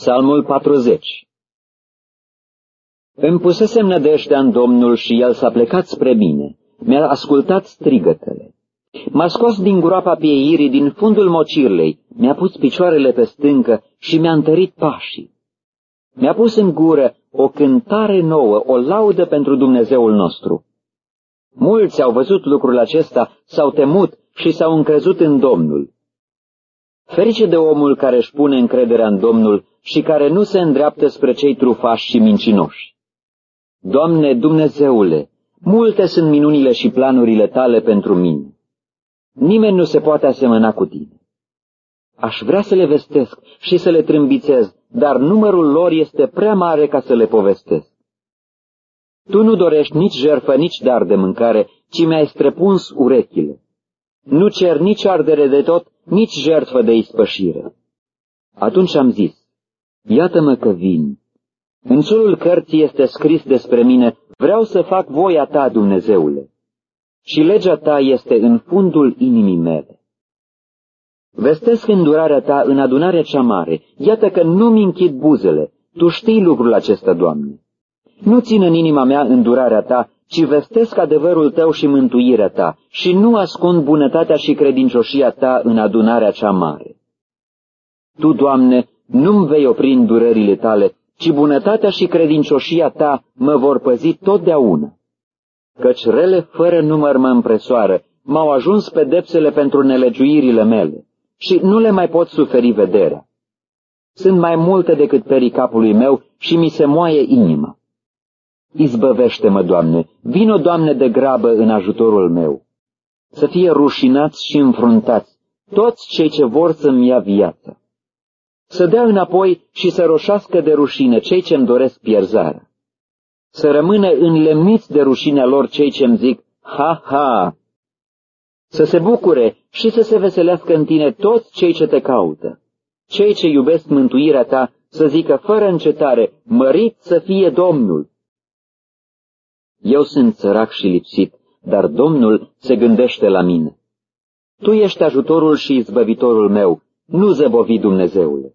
Psalmul 40 Îmi pusesem nădejdea în Domnul și El s-a plecat spre mine. Mi-a ascultat strigătele. M-a scos din groapa pieirii, din fundul mocirlei, mi-a pus picioarele pe stâncă și mi-a întărit pașii. Mi-a pus în gură o cântare nouă, o laudă pentru Dumnezeul nostru. Mulți au văzut lucrul acesta, s-au temut și s-au încrezut în Domnul. Ferice de omul care își pune încrederea în Domnul și care nu se îndreaptă spre cei trufași și mincinoși. Doamne Dumnezeule, multe sunt minunile și planurile tale pentru mine. Nimeni nu se poate asemăna cu tine. Aș vrea să le vestesc și să le trâmbițez, dar numărul lor este prea mare ca să le povestesc. Tu nu dorești nici jertfă, nici dar de mâncare, ci mi-ai străpuns urechile. Nu cer nici ardere de tot, nici jertfă de ispășire. Atunci am zis, iată-mă că vin. În solul cărții este scris despre mine, vreau să fac voia ta, Dumnezeule. Și legea ta este în fundul inimii mele. Vestesc îndurarea ta în adunarea cea mare, iată că nu-mi închid buzele, tu știi lucrul acesta, Doamne. Nu țin în inima mea îndurarea ta, ci vestesc adevărul tău și mântuirea ta, și nu ascund bunătatea și credincioșia ta în adunarea cea mare. Tu, Doamne, nu-mi vei opri îndurările tale, ci bunătatea și credincioșia ta mă vor păzi totdeauna. Căci rele fără număr mă împresoară, m-au ajuns pedepsele pentru nelegiuirile mele și nu le mai pot suferi vederea. Sunt mai multe decât perii capului meu și mi se moaie inima. Izbăvește-mă, Doamne, vino, Doamne, de grabă în ajutorul meu. Să fie rușinați și înfruntați toți cei ce vor să-mi ia viața. Să dea înapoi și să roșească de rușine cei ce-mi doresc pierzarea. Să rămână înlemniți de rușinea lor cei ce-mi zic, ha, ha! Să se bucure și să se veselească în tine toți cei ce te caută. Cei ce iubesc mântuirea ta să zică fără încetare, mărit să fie Domnul. Eu sunt sărac și lipsit, dar Domnul se gândește la mine. Tu ești ajutorul și izbăvitorul meu, nu zăbovi Dumnezeule.